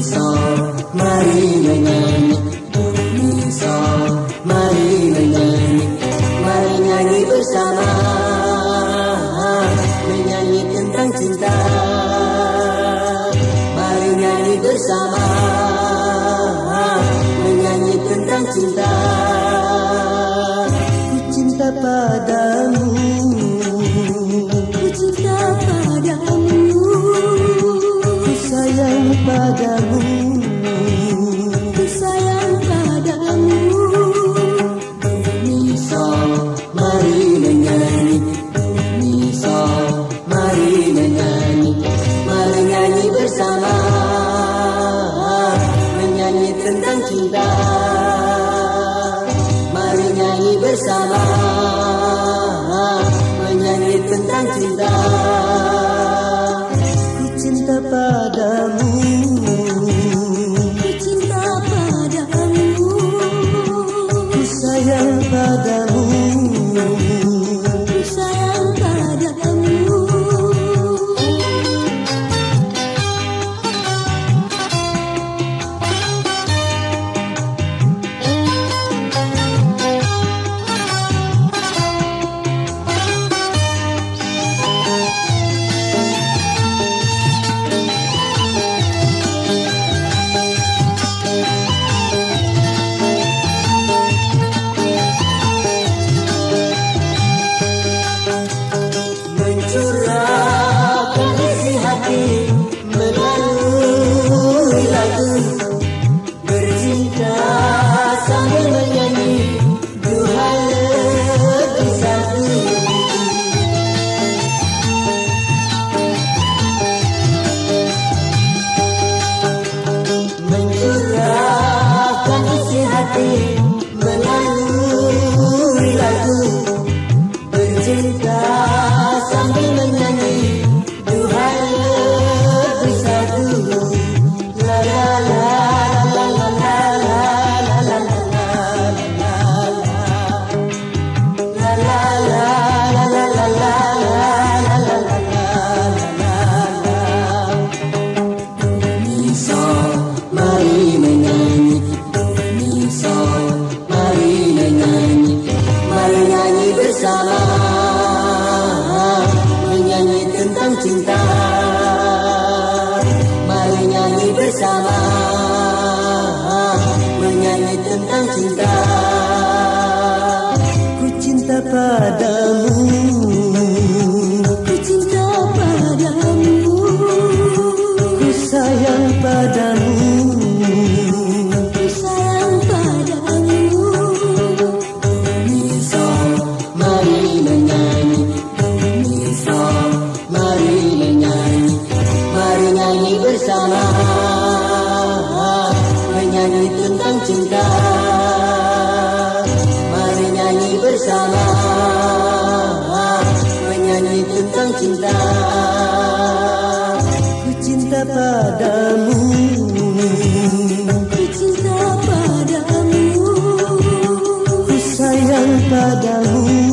Unisa Marina Nani Unisa Marina Nani Marina Nani bersama bersama. Menyanyi tentang cinta bagai tentang cinta. Ku cinta padamu. Ku cinta padamu. Ku sayang padamu. Ku sayang padamu. Miso, mari menyanyi. Miso, mari menyanyi. Mari nyanyi bersama nyanyi tentang cinta. Mari nyanyi bersama. Menyanyi tentang cinta. Ku cinta padamu. Ku cinta padamu. Ku sayang padamu.